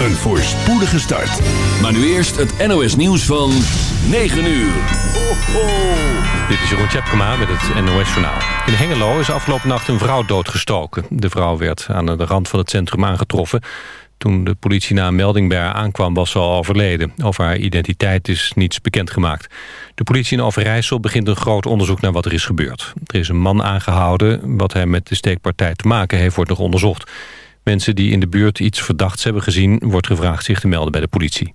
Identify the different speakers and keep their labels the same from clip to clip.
Speaker 1: Een voorspoedige start.
Speaker 2: Maar nu eerst het NOS nieuws van 9 uur. Ho.
Speaker 3: Dit is Jeroen Tjepkema met het NOS Journaal. In Hengelo is afgelopen nacht een vrouw doodgestoken. De vrouw werd aan de rand van het centrum aangetroffen. Toen de politie na een melding bij haar aankwam was ze al overleden. Over haar identiteit is niets bekendgemaakt. De politie in Overijssel begint een groot onderzoek naar wat er is gebeurd. Er is een man aangehouden. Wat hij met de steekpartij te maken heeft wordt nog onderzocht. Mensen die in de buurt iets verdachts hebben gezien... wordt gevraagd zich te melden bij de politie.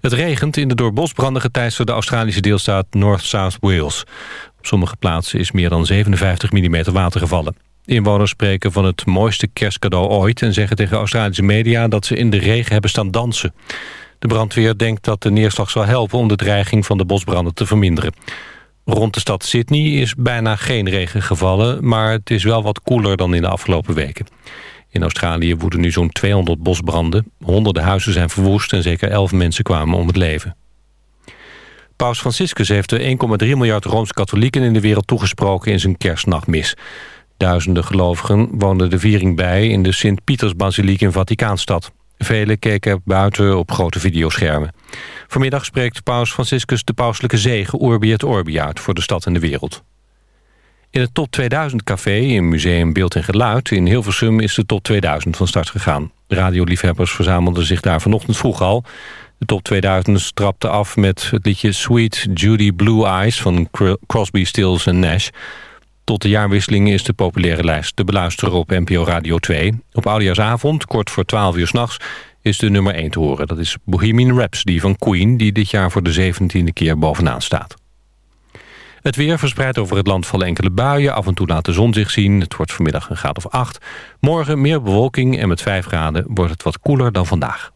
Speaker 3: Het regent in de door bosbranden geteisterde Australische deelstaat North South Wales. Op sommige plaatsen is meer dan 57 mm water gevallen. Inwoners spreken van het mooiste kerstcadeau ooit... en zeggen tegen Australische media dat ze in de regen hebben staan dansen. De brandweer denkt dat de neerslag zal helpen... om de dreiging van de bosbranden te verminderen. Rond de stad Sydney is bijna geen regen gevallen... maar het is wel wat koeler dan in de afgelopen weken. In Australië woeden nu zo'n 200 bosbranden. Honderden huizen zijn verwoest en zeker 11 mensen kwamen om het leven. Paus Franciscus heeft de 1,3 miljard Rooms-Katholieken in de wereld toegesproken in zijn kerstnachtmis. Duizenden gelovigen woonden de viering bij in de Sint-Pietersbasiliek in Vaticaanstad. Velen keken buiten op grote videoschermen. Vanmiddag spreekt paus Franciscus de pauselijke zegen Urbi et Orbi uit voor de stad en de wereld. In het Top 2000 café in Museum Beeld en Geluid in Hilversum is de Top 2000 van start gegaan. Radioliefhebbers verzamelden zich daar vanochtend vroeg al. De Top 2000 strapte af met het liedje Sweet Judy Blue Eyes van Crosby, Stills Nash. Tot de jaarwisseling is de populaire lijst te beluisteren op NPO Radio 2. Op Oudejaarsavond, kort voor 12 uur s'nachts, is de nummer 1 te horen. Dat is Bohemian Rhapsody van Queen, die dit jaar voor de 17e keer bovenaan staat. Het weer verspreidt over het land vallen enkele buien. Af en toe laat de zon zich zien. Het wordt vanmiddag een graad of 8. Morgen meer bewolking en met 5 graden wordt het wat koeler dan vandaag.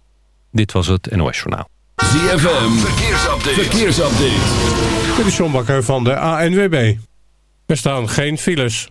Speaker 3: Dit was het NOS Journaal.
Speaker 2: ZFM, verkeersupdate. verkeersupdate.
Speaker 4: Dit is John Bakker van de ANWB. Er staan geen files.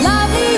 Speaker 5: Lovely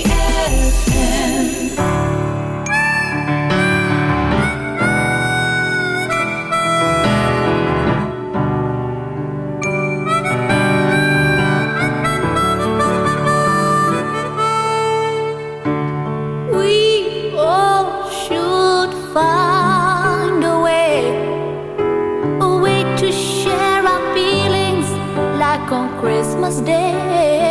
Speaker 6: was dead.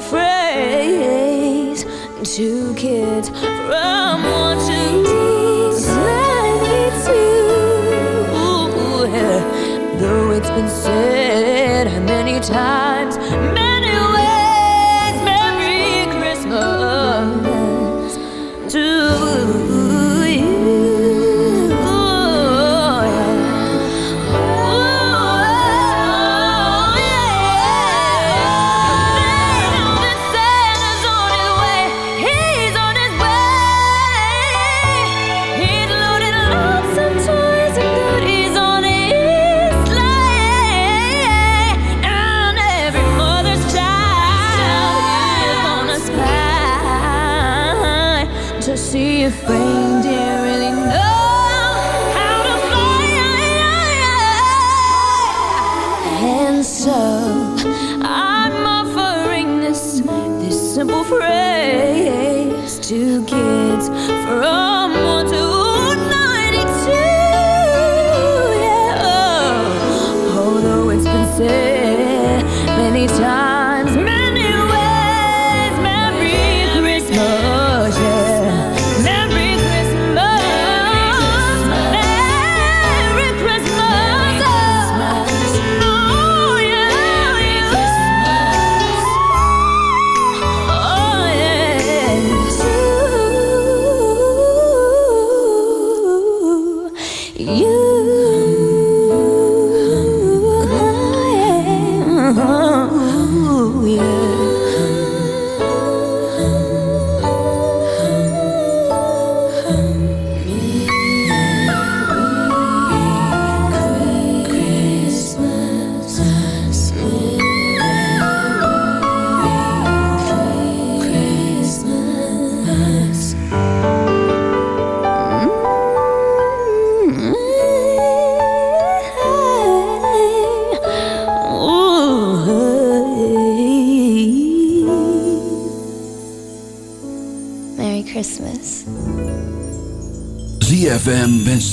Speaker 6: phrase to kids from one to seventy-two. Though it's been said many times.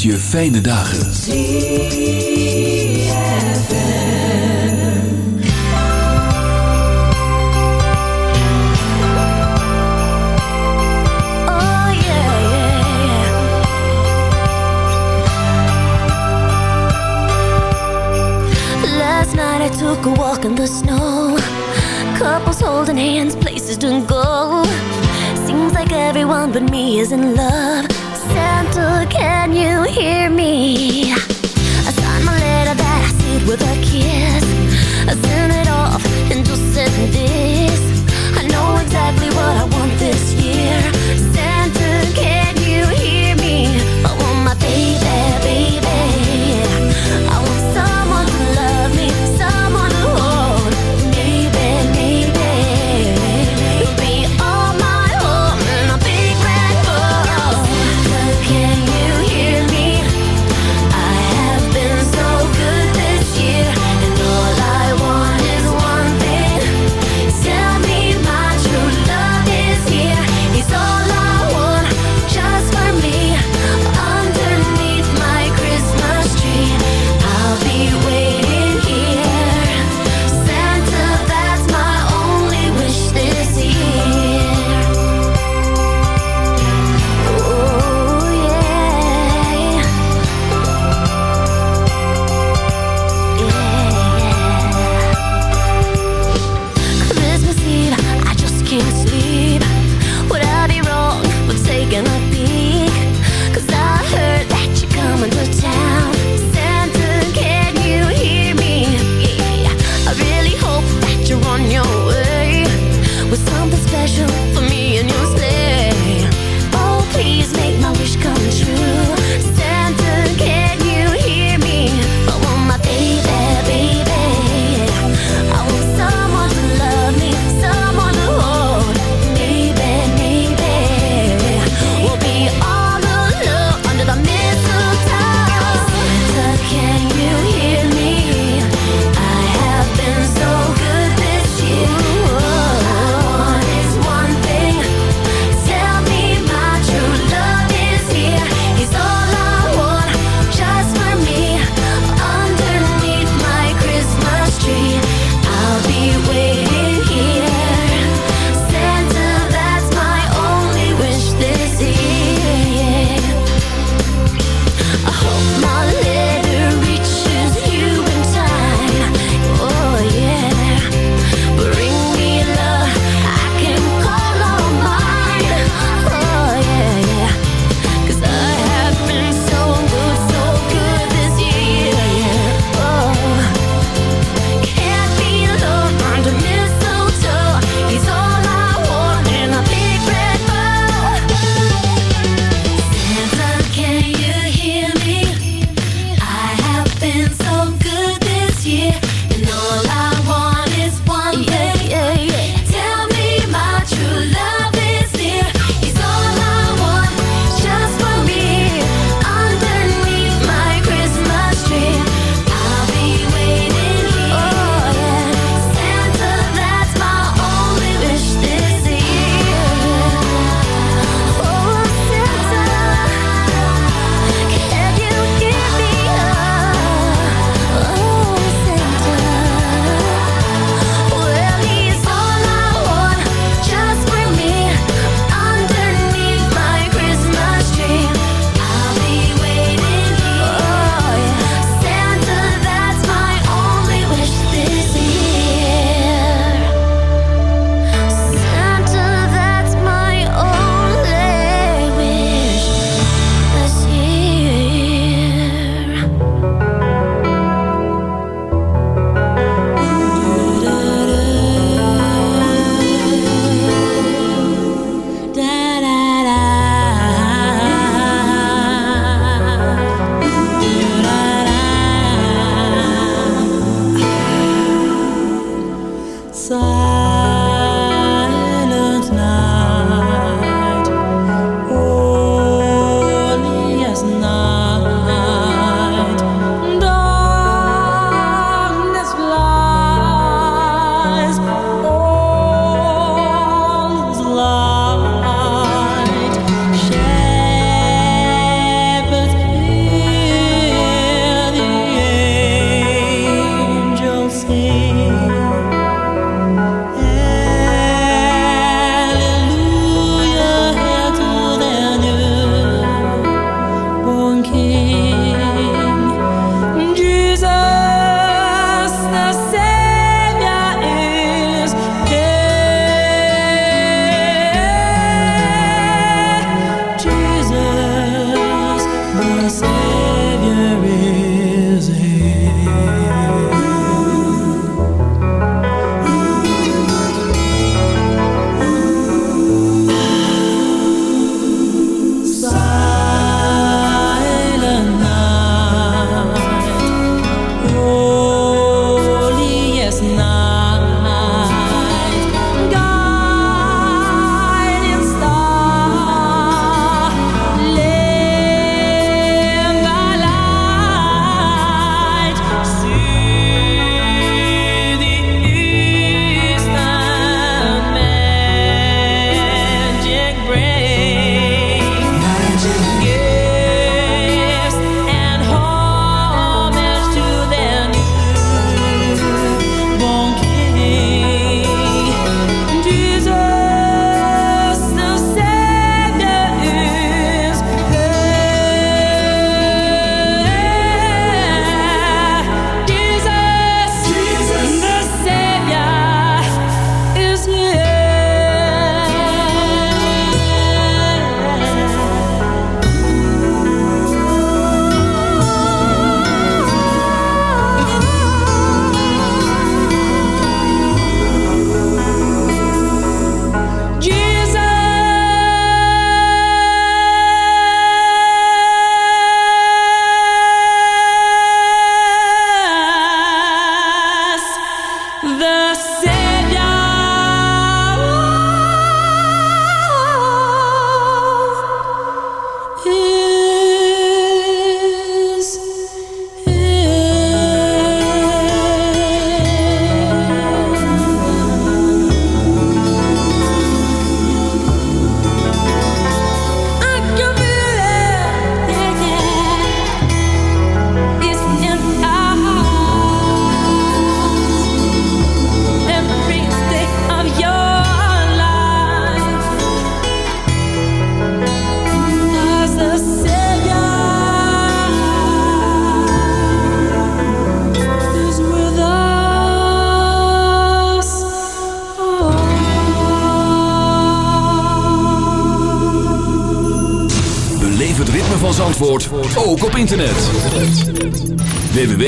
Speaker 2: je fijne dagen.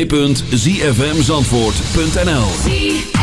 Speaker 5: www.zfmzandvoort.nl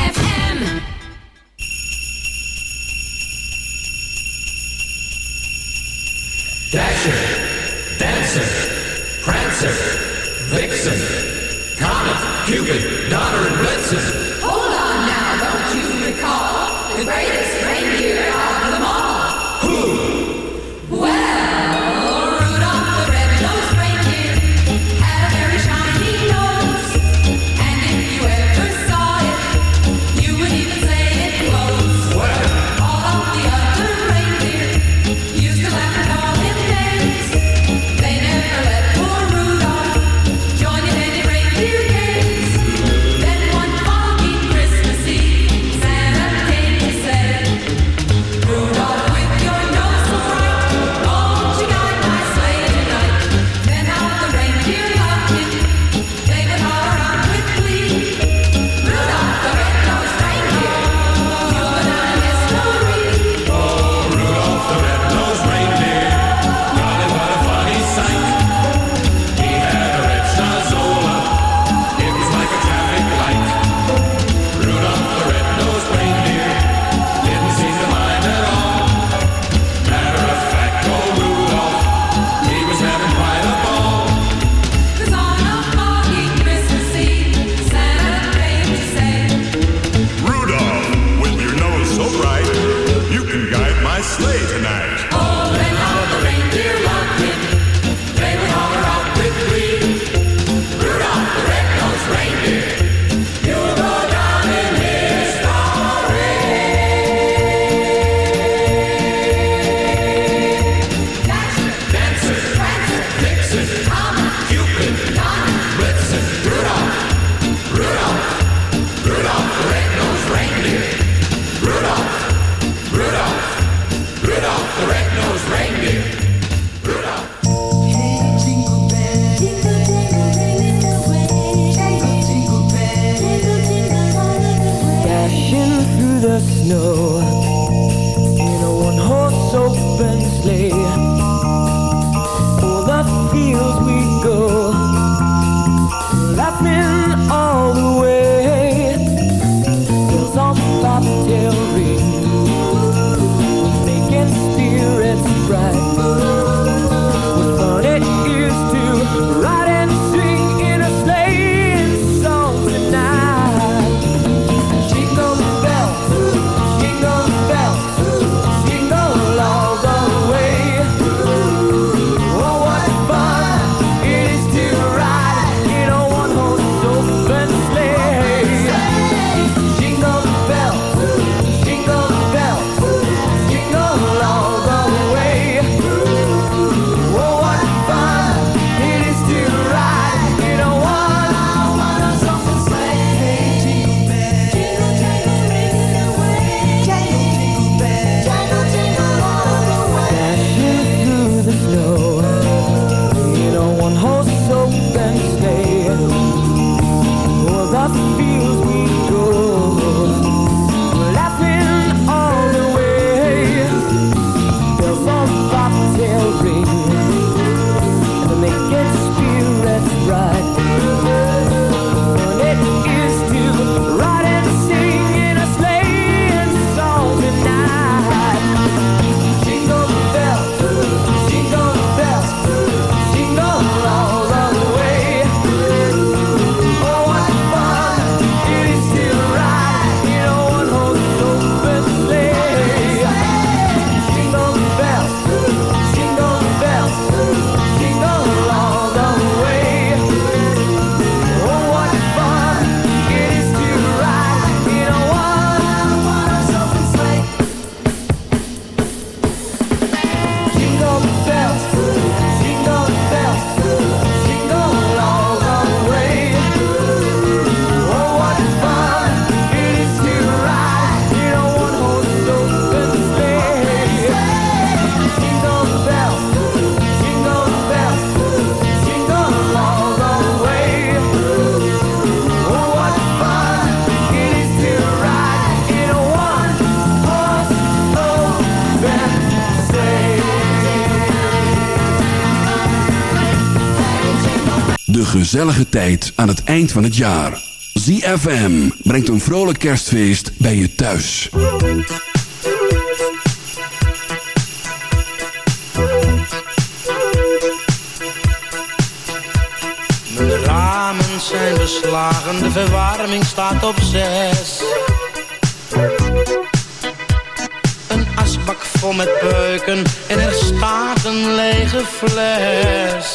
Speaker 2: gezellige tijd aan het eind van het jaar. ZFM brengt een vrolijk kerstfeest bij je thuis.
Speaker 7: De ramen zijn beslagen, de verwarming staat op zes. Een asbak vol met peuken en er staat een lege fles.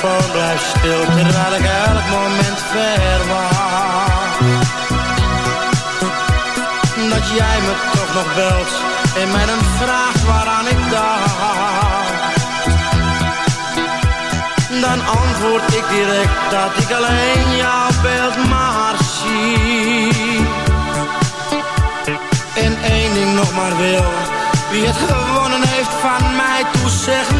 Speaker 7: Telefoon blijft stil, terwijl ik elk moment verwacht. Dat jij me toch nog belt en mij dan vraagt waaraan ik dacht dan antwoord ik direct dat ik alleen jouw beeld maar zie. En één ding nog maar wil, wie het gewonnen heeft van mij, toe zeg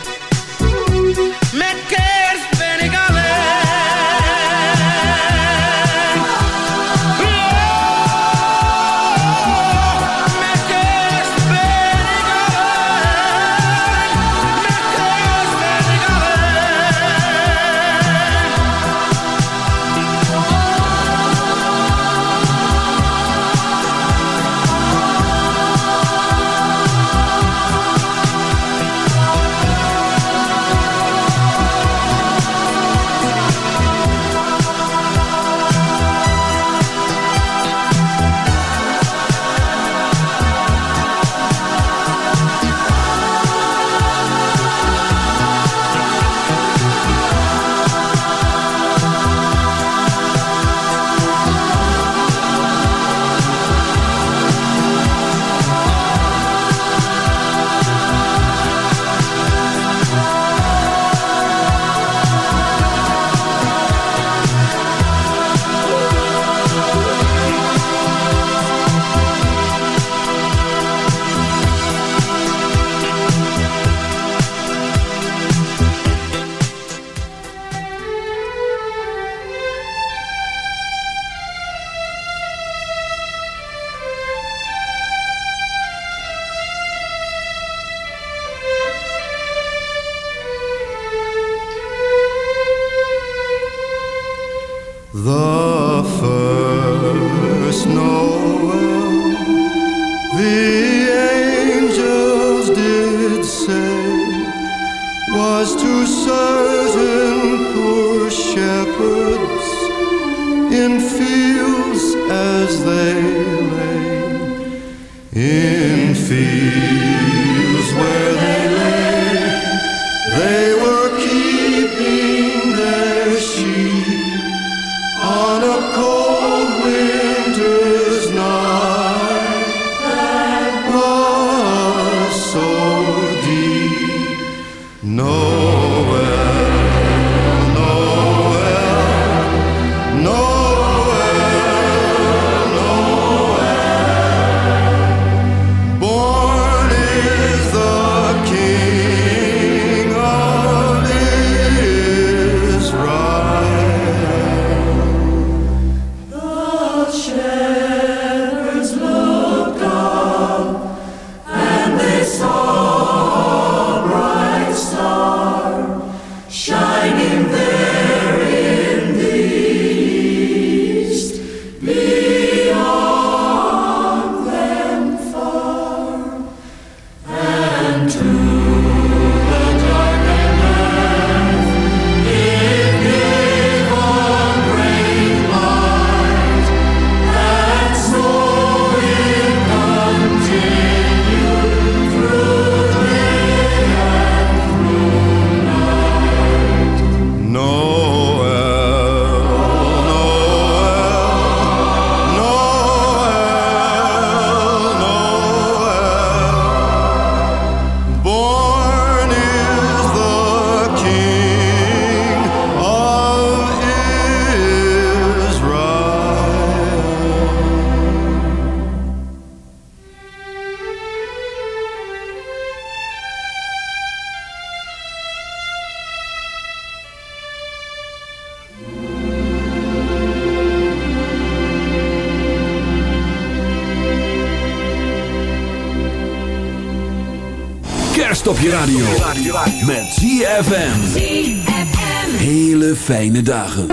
Speaker 2: Fijne dagen.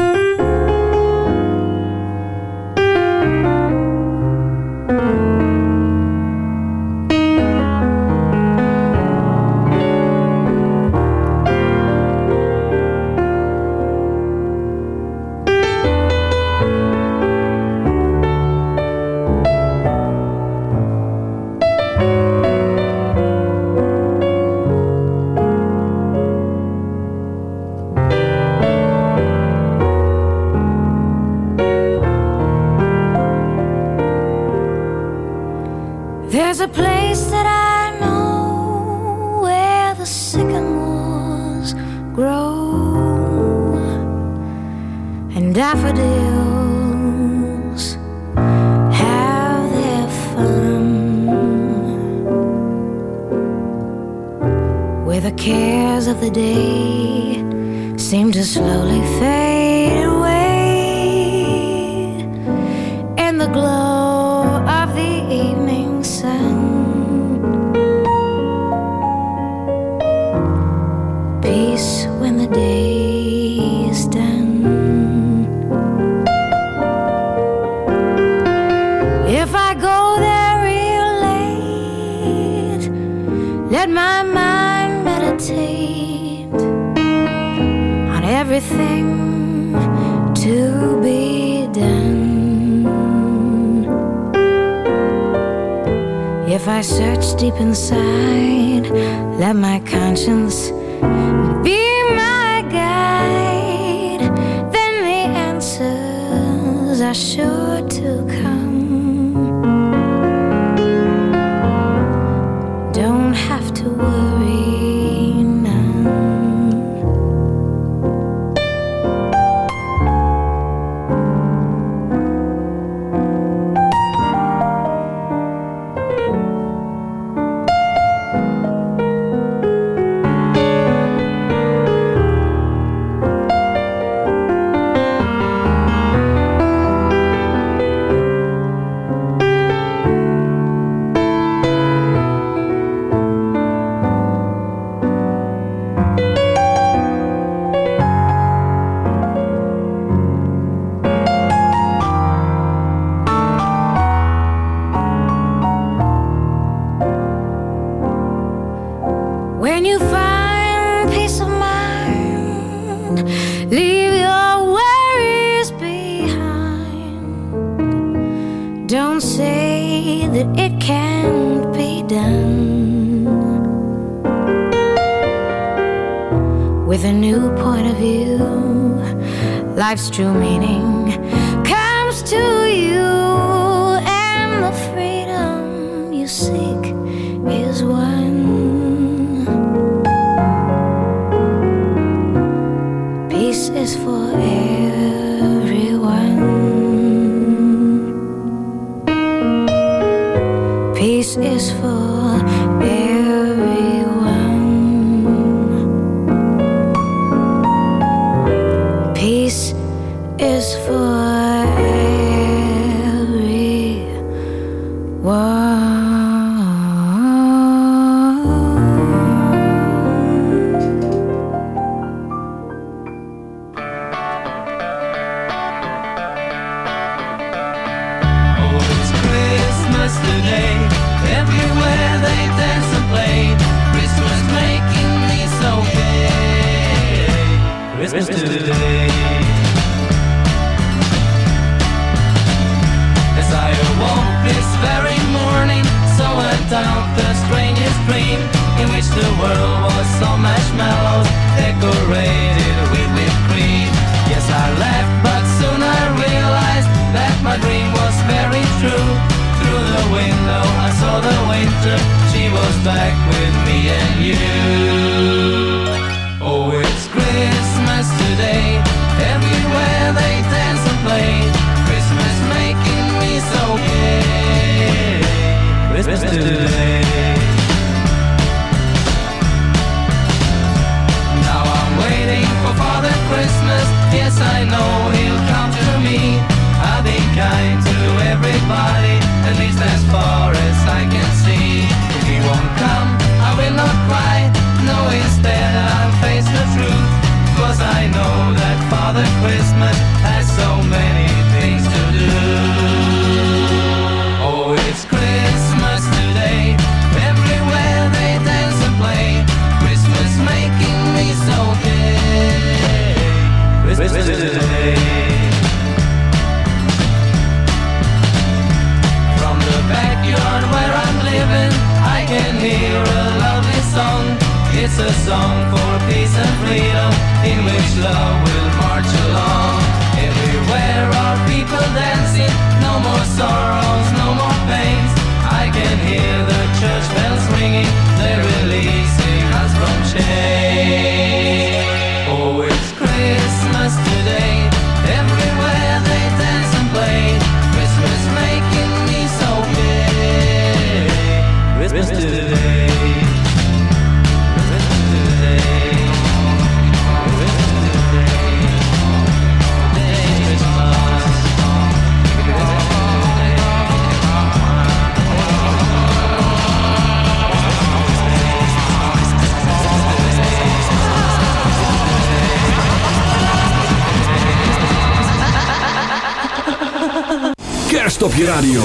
Speaker 2: Je radio.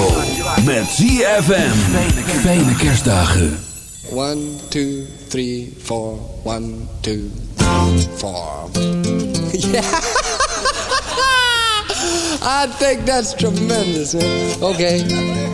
Speaker 2: Met ZFM. Fijne kerstdagen.
Speaker 8: One, two, three, four. One, two, four. Yeah. I think that's tremendous, man. Okay.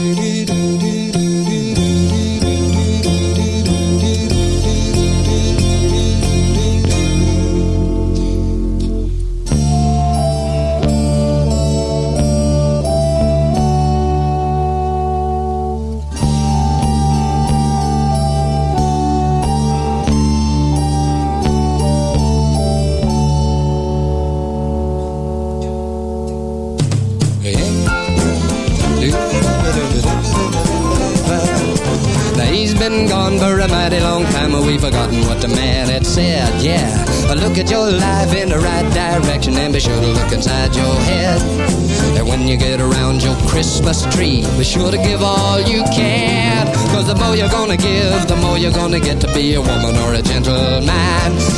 Speaker 8: Christmas tree, be sure to give all you can. Cause the more you're gonna give, the more you're gonna get to be a woman or a gentleman.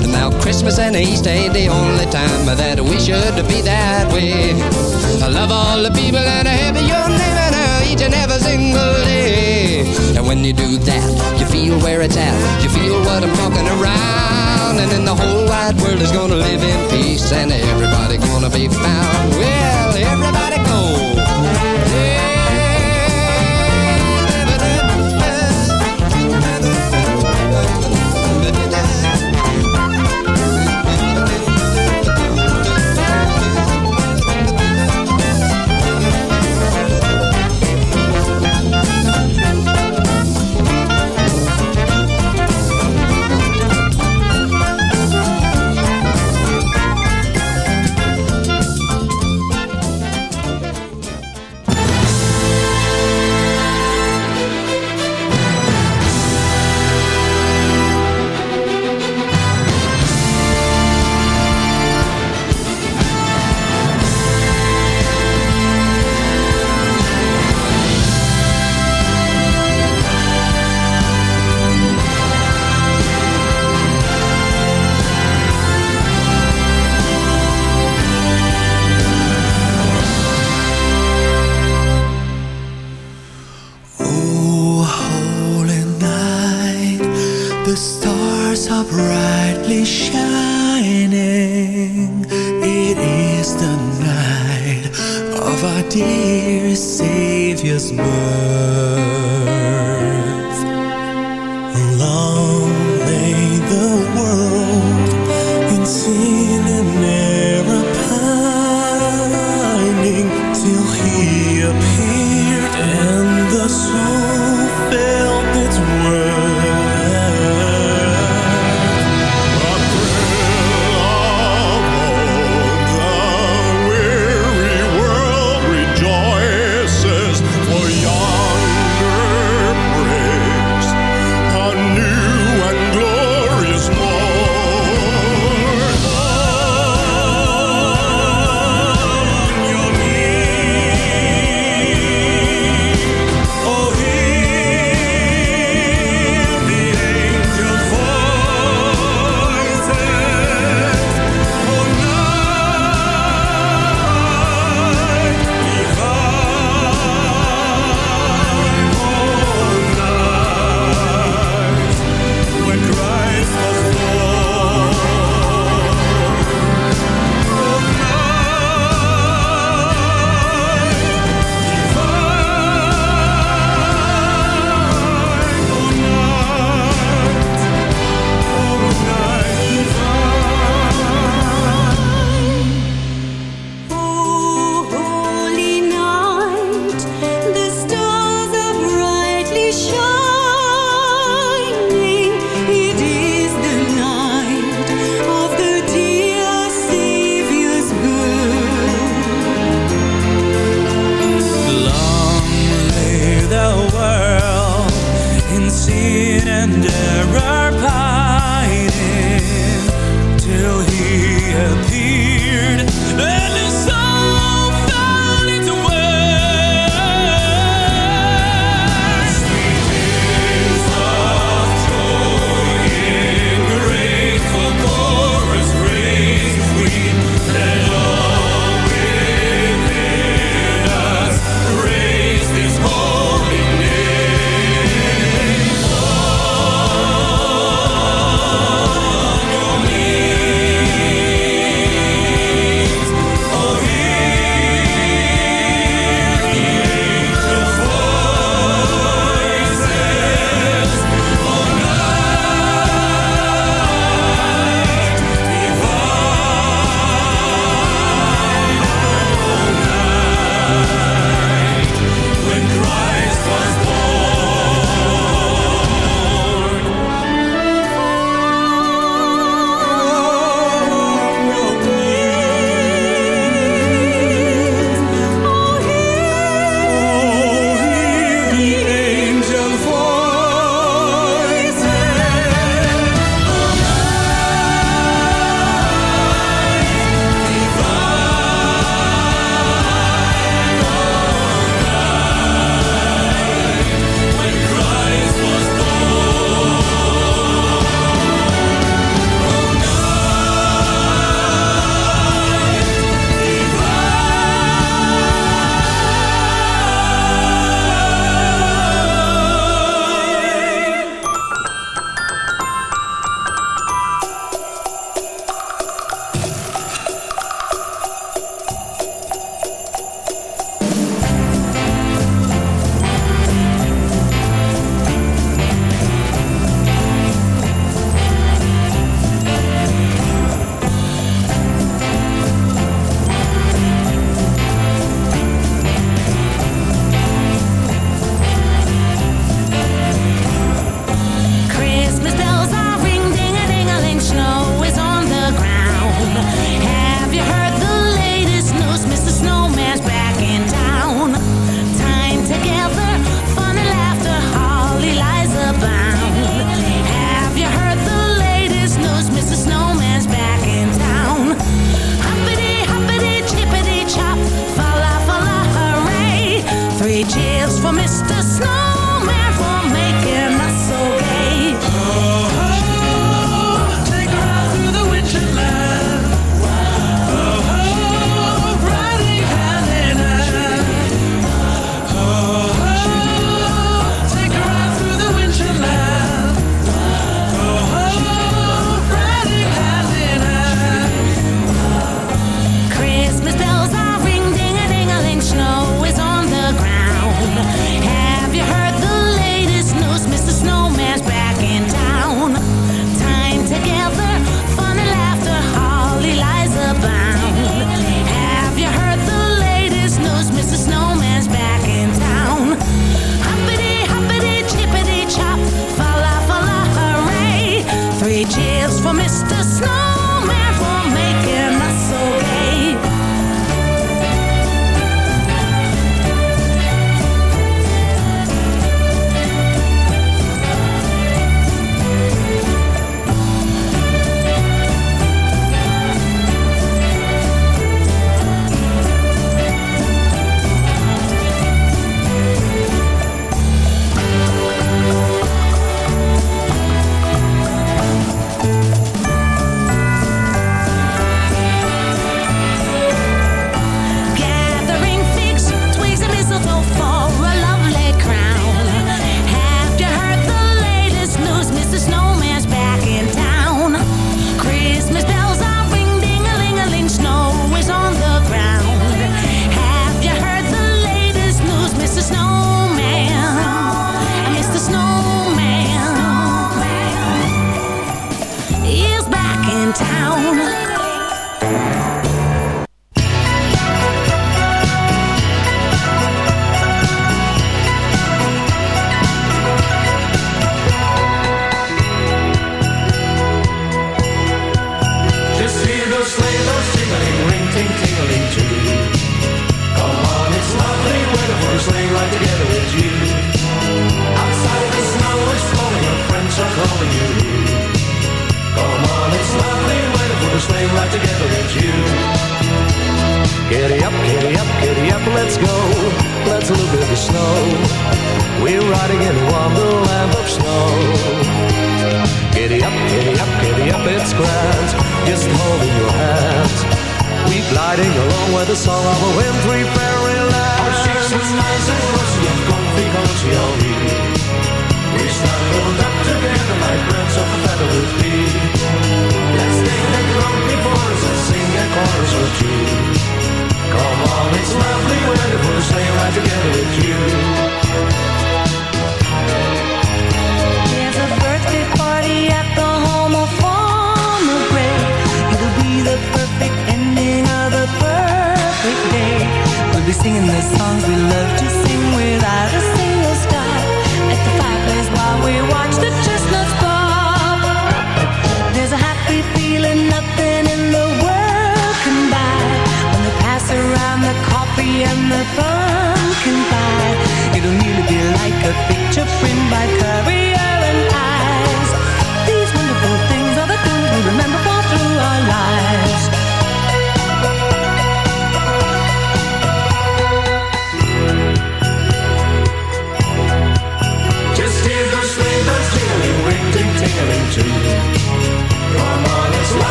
Speaker 8: And now Christmas and Easter ain't the only time that we should be that way. I love all the people and I have your name and I each and every single day. And when you do that, you feel where it's at. You feel what I'm talking around. And then the whole wide world is gonna live in peace and everybody gonna be found. Well, everybody go.
Speaker 9: Oh,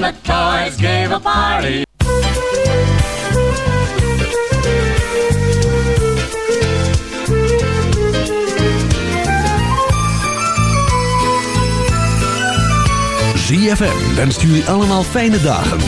Speaker 10: the toys gave a party.
Speaker 1: ZFM wenst jullie allemaal fijne dagen.